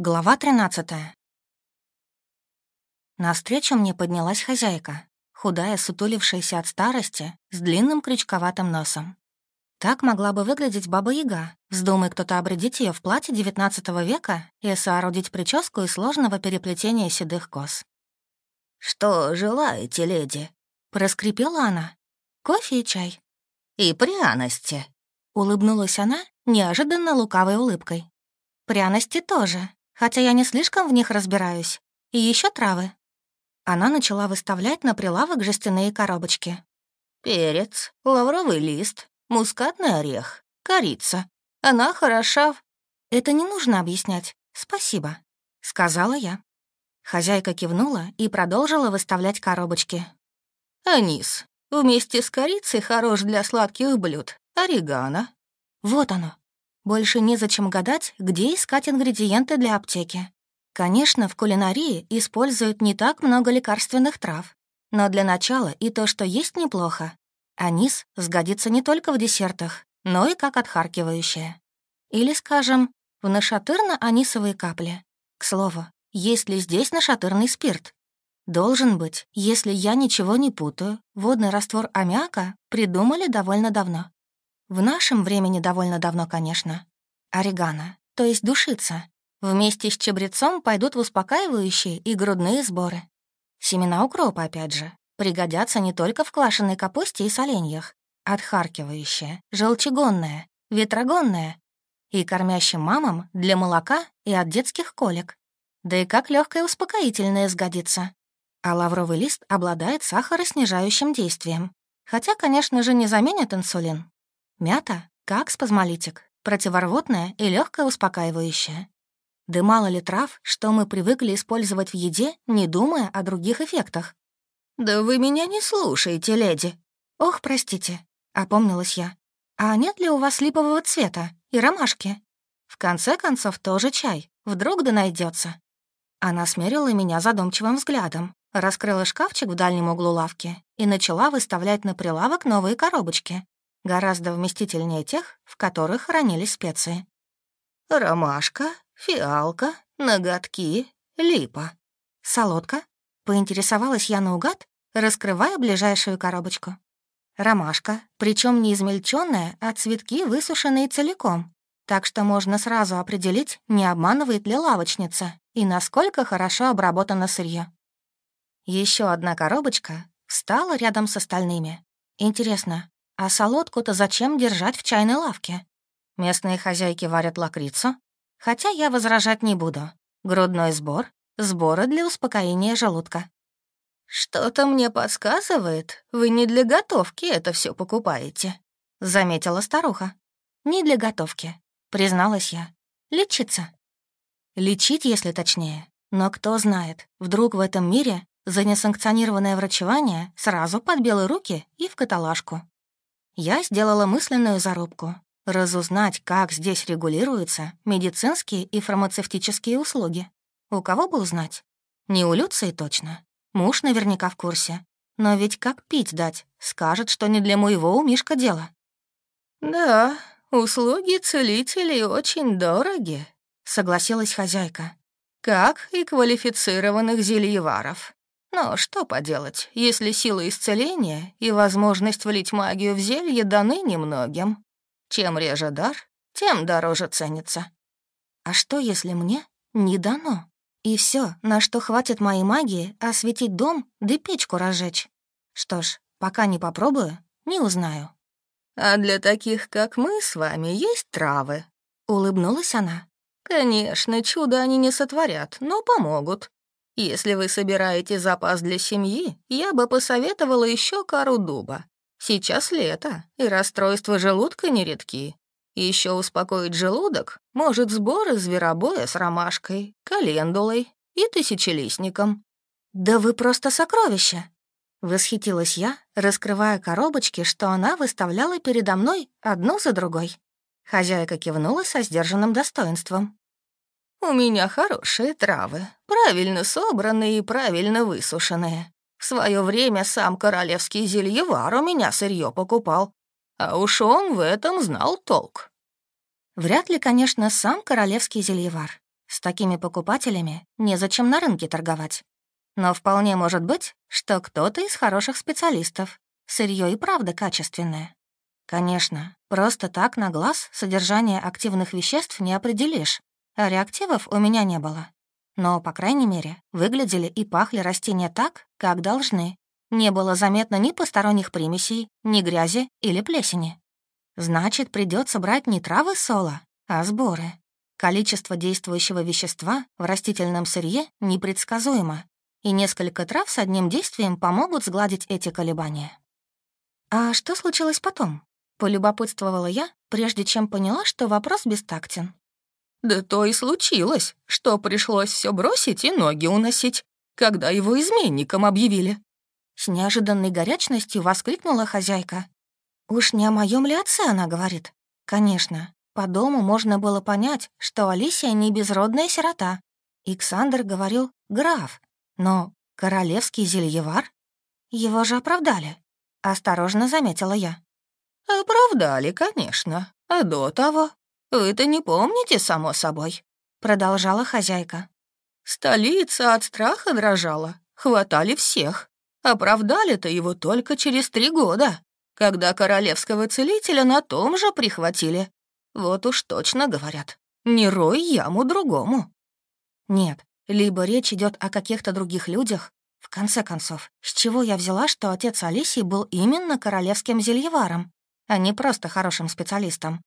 Глава 13 Навстречу мне поднялась хозяйка, худая, сутулившаяся от старости, с длинным крючковатым носом. Так могла бы выглядеть баба-яга, вздумай кто-то обредить ее в платье XIX века и соорудить прическу из сложного переплетения седых кос. «Что желаете, леди?» — проскрипела она. «Кофе и чай». «И пряности», — улыбнулась она неожиданно лукавой улыбкой. «Пряности тоже», хотя я не слишком в них разбираюсь. И еще травы». Она начала выставлять на прилавок жестяные коробочки. «Перец, лавровый лист, мускатный орех, корица. Она хороша в...» «Это не нужно объяснять. Спасибо», — сказала я. Хозяйка кивнула и продолжила выставлять коробочки. «Анис. Вместе с корицей хорош для сладких блюд. Орегано». «Вот оно. Больше незачем гадать, где искать ингредиенты для аптеки. Конечно, в кулинарии используют не так много лекарственных трав, но для начала и то, что есть, неплохо. Анис сгодится не только в десертах, но и как отхаркивающее. Или, скажем, в нашатырно-анисовые капли. К слову, есть ли здесь нашатырный спирт? Должен быть, если я ничего не путаю, водный раствор аммиака придумали довольно давно. В нашем времени довольно давно, конечно. Орегано, то есть душица. Вместе с чабрецом пойдут в успокаивающие и грудные сборы. Семена укропа, опять же, пригодятся не только в квашеной капусте и соленьях. Отхаркивающее, желчегонное, ветрогонное и кормящим мамам для молока и от детских колик. Да и как легкое успокоительное сгодится. А лавровый лист обладает сахароснижающим действием. Хотя, конечно же, не заменит инсулин, Мята, как спазмолитик, противорвотное и легкое успокаивающее. Да мало ли трав, что мы привыкли использовать в еде, не думая о других эффектах. «Да вы меня не слушаете, леди!» «Ох, простите», — опомнилась я. «А нет ли у вас липового цвета и ромашки? В конце концов, тоже чай. Вдруг да найдется. Она смерила меня задумчивым взглядом, раскрыла шкафчик в дальнем углу лавки и начала выставлять на прилавок новые коробочки, гораздо вместительнее тех, в которых хранились специи. «Ромашка, фиалка, ноготки, липа. Солодка?» — поинтересовалась я наугад, раскрывая ближайшую коробочку. Ромашка, причем не измельченная, а цветки высушенные целиком, так что можно сразу определить, не обманывает ли лавочница и насколько хорошо обработано сырье. Еще одна коробочка встала рядом с остальными. Интересно, а солодку-то зачем держать в чайной лавке? Местные хозяйки варят лакрицу. Хотя я возражать не буду. Грудной сбор — сборы для успокоения желудка. «Что-то мне подсказывает, вы не для готовки это все покупаете», — заметила старуха. «Не для готовки», — призналась я. «Лечиться». «Лечить, если точнее. Но кто знает, вдруг в этом мире за несанкционированное врачевание сразу под белые руки и в каталажку. Я сделала мысленную зарубку. Разузнать, как здесь регулируются медицинские и фармацевтические услуги. У кого бы узнать? Не у Люции точно. Муж наверняка в курсе. Но ведь как пить дать? Скажет, что не для моего у Мишка дело. «Да, услуги целителей очень дороги», — согласилась хозяйка. «Как и квалифицированных зельеваров. Но что поделать, если сила исцеления и возможность влить магию в зелье даны немногим. Чем реже дар, тем дороже ценится. А что, если мне не дано? И все, на что хватит моей магии, осветить дом да печку разжечь. Что ж, пока не попробую, не узнаю. «А для таких, как мы с вами, есть травы», — улыбнулась она. «Конечно, чудо они не сотворят, но помогут. Если вы собираете запас для семьи, я бы посоветовала еще кору дуба. Сейчас лето, и расстройства желудка нередки. Еще успокоить желудок может сборы зверобоя с ромашкой, календулой и тысячелистником. «Да вы просто сокровище!» Восхитилась я, раскрывая коробочки, что она выставляла передо мной одну за другой. Хозяйка кивнула со сдержанным достоинством. У меня хорошие травы, правильно собранные и правильно высушенные. В свое время сам королевский зельевар у меня сырье покупал, а уж он в этом знал толк. Вряд ли, конечно, сам королевский зельевар. С такими покупателями незачем на рынке торговать. Но вполне может быть, что кто-то из хороших специалистов. Сырье и правда качественное. Конечно, просто так на глаз содержание активных веществ не определишь, Реактивов у меня не было. Но, по крайней мере, выглядели и пахли растения так, как должны. Не было заметно ни посторонних примесей, ни грязи или плесени. Значит, придется брать не травы соло, а сборы. Количество действующего вещества в растительном сырье непредсказуемо, и несколько трав с одним действием помогут сгладить эти колебания. «А что случилось потом?» — полюбопытствовала я, прежде чем поняла, что вопрос бестактен. Да то и случилось, что пришлось все бросить и ноги уносить, когда его изменником объявили». С неожиданной горячностью воскликнула хозяйка. «Уж не о моем ли отце она говорит?» «Конечно, по дому можно было понять, что Алисия не безродная сирота. Иксандр говорил «граф», но «королевский зельевар»? Его же оправдали», — осторожно заметила я. «Оправдали, конечно. А до того «Вы это не помните, само собой», — продолжала хозяйка. «Столица от страха дрожала, хватали всех. Оправдали-то его только через три года, когда королевского целителя на том же прихватили. Вот уж точно говорят, не рой яму другому». «Нет, либо речь идет о каких-то других людях, в конце концов, с чего я взяла, что отец Алисии был именно королевским зельеваром, а не просто хорошим специалистом?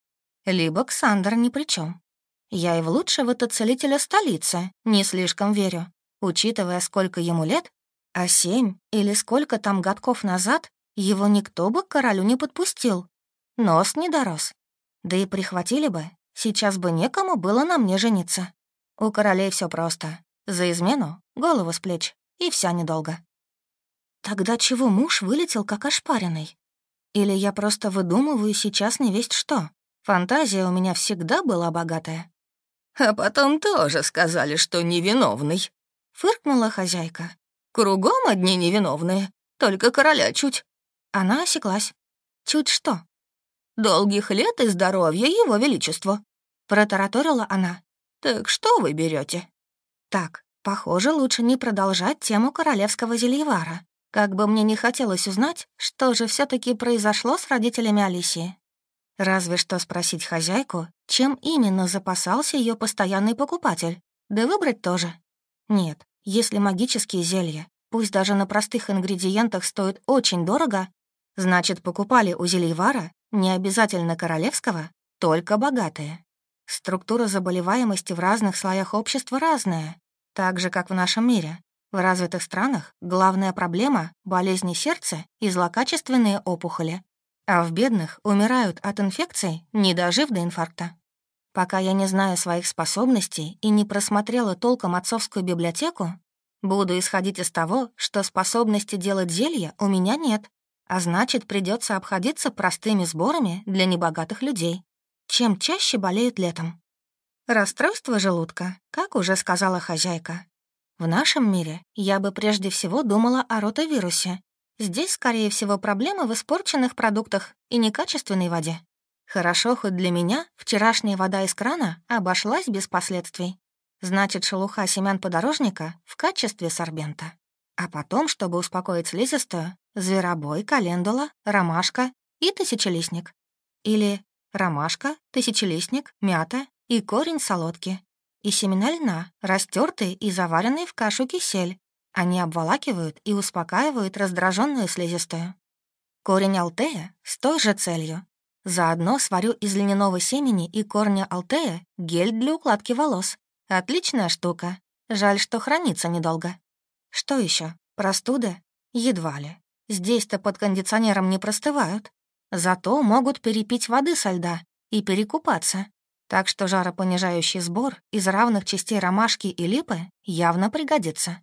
либо Ксандр ни при чем. Я и в лучшего целителя столицы не слишком верю, учитывая, сколько ему лет, а семь или сколько там годков назад его никто бы к королю не подпустил. Нос не дорос. Да и прихватили бы, сейчас бы некому было на мне жениться. У королей все просто. За измену — голову с плеч, и вся недолго. Тогда чего муж вылетел как ошпаренный? Или я просто выдумываю сейчас не весть что? Фантазия у меня всегда была богатая. «А потом тоже сказали, что невиновный», — фыркнула хозяйка. «Кругом одни невиновные, только короля чуть». Она осеклась. «Чуть что?» «Долгих лет и здоровья его величеству», — протараторила она. «Так что вы берете? «Так, похоже, лучше не продолжать тему королевского зельевара. Как бы мне не хотелось узнать, что же все таки произошло с родителями Алисии. Разве что спросить хозяйку, чем именно запасался ее постоянный покупатель, да выбрать тоже. Нет, если магические зелья, пусть даже на простых ингредиентах стоят очень дорого, значит, покупали у зельевара, не обязательно королевского, только богатые. Структура заболеваемости в разных слоях общества разная, так же, как в нашем мире. В развитых странах главная проблема — болезни сердца и злокачественные опухоли а в бедных умирают от инфекций, не дожив до инфаркта. Пока я не знаю своих способностей и не просмотрела толком отцовскую библиотеку, буду исходить из того, что способности делать зелья у меня нет, а значит, придется обходиться простыми сборами для небогатых людей. Чем чаще болеют летом? Расстройство желудка, как уже сказала хозяйка. В нашем мире я бы прежде всего думала о ротавирусе Здесь, скорее всего, проблемы в испорченных продуктах и некачественной воде. Хорошо, хоть для меня вчерашняя вода из крана обошлась без последствий. Значит, шелуха семян подорожника в качестве сорбента. А потом, чтобы успокоить слизистую, зверобой, календула, ромашка и тысячелистник. Или ромашка, тысячелистник, мята и корень солодки. И семена льна, растертый и заваренные в кашу кисель, они обволакивают и успокаивают раздраженную слизистую. Корень алтея с той же целью. Заодно сварю из льняного семени и корня алтея гель для укладки волос. Отличная штука. Жаль, что хранится недолго. Что еще? Простуда? Едва ли. Здесь-то под кондиционером не простывают. Зато могут перепить воды со льда и перекупаться. Так что жаропонижающий сбор из равных частей ромашки и липы явно пригодится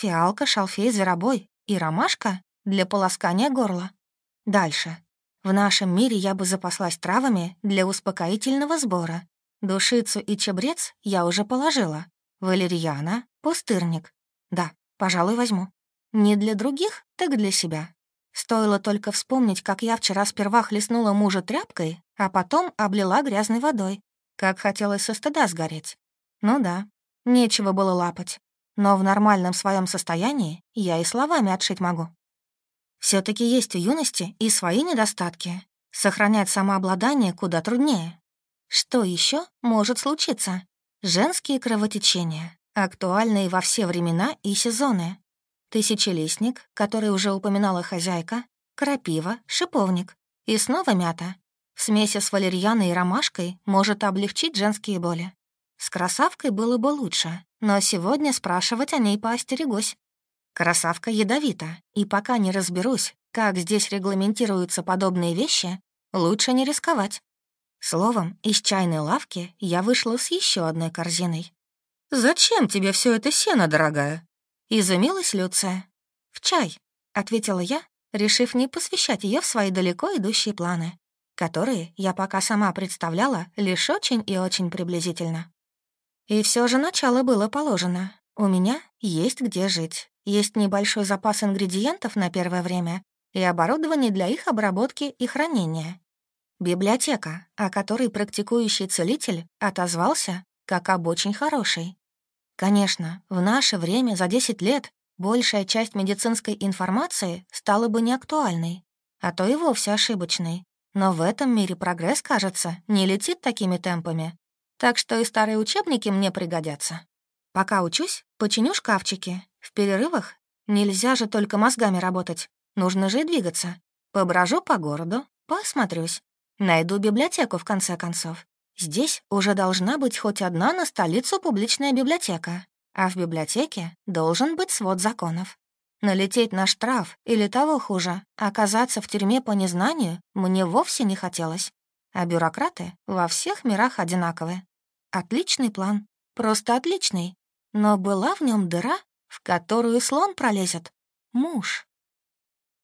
фиалка, шалфей, зверобой и ромашка для полоскания горла. Дальше. В нашем мире я бы запаслась травами для успокоительного сбора. Душицу и чебрец я уже положила. Валерьяна, пустырник. Да, пожалуй, возьму. Не для других, так для себя. Стоило только вспомнить, как я вчера сперва хлестнула мужа тряпкой, а потом облила грязной водой. Как хотелось со стыда сгореть. Ну да, нечего было лапать. Но в нормальном своем состоянии я и словами отшить могу. все таки есть у юности и свои недостатки. Сохранять самообладание куда труднее. Что еще может случиться? Женские кровотечения, актуальные во все времена и сезоны. Тысячелистник, который уже упоминала хозяйка, крапива, шиповник и снова мята. В смеси с валерьяной и ромашкой может облегчить женские боли. С красавкой было бы лучше, но сегодня спрашивать о ней поостерегусь. Красавка ядовита, и пока не разберусь, как здесь регламентируются подобные вещи, лучше не рисковать. Словом, из чайной лавки я вышла с еще одной корзиной. «Зачем тебе все это сено, дорогая?» — изумилась Люция. «В чай», — ответила я, решив не посвящать ее в свои далеко идущие планы, которые я пока сама представляла лишь очень и очень приблизительно. И все же начало было положено. У меня есть где жить. Есть небольшой запас ингредиентов на первое время и оборудование для их обработки и хранения. Библиотека, о которой практикующий целитель отозвался как об очень хорошей. Конечно, в наше время за 10 лет большая часть медицинской информации стала бы неактуальной, а то и вовсе ошибочной. Но в этом мире прогресс, кажется, не летит такими темпами так что и старые учебники мне пригодятся. Пока учусь, починю шкафчики. В перерывах нельзя же только мозгами работать. Нужно же и двигаться. Поброжу по городу, посмотрюсь. Найду библиотеку, в конце концов. Здесь уже должна быть хоть одна на столицу публичная библиотека, а в библиотеке должен быть свод законов. Налететь на штраф или того хуже, оказаться в тюрьме по незнанию мне вовсе не хотелось. А бюрократы во всех мирах одинаковые. Отличный план, просто отличный. Но была в нем дыра, в которую слон пролезет. Муж.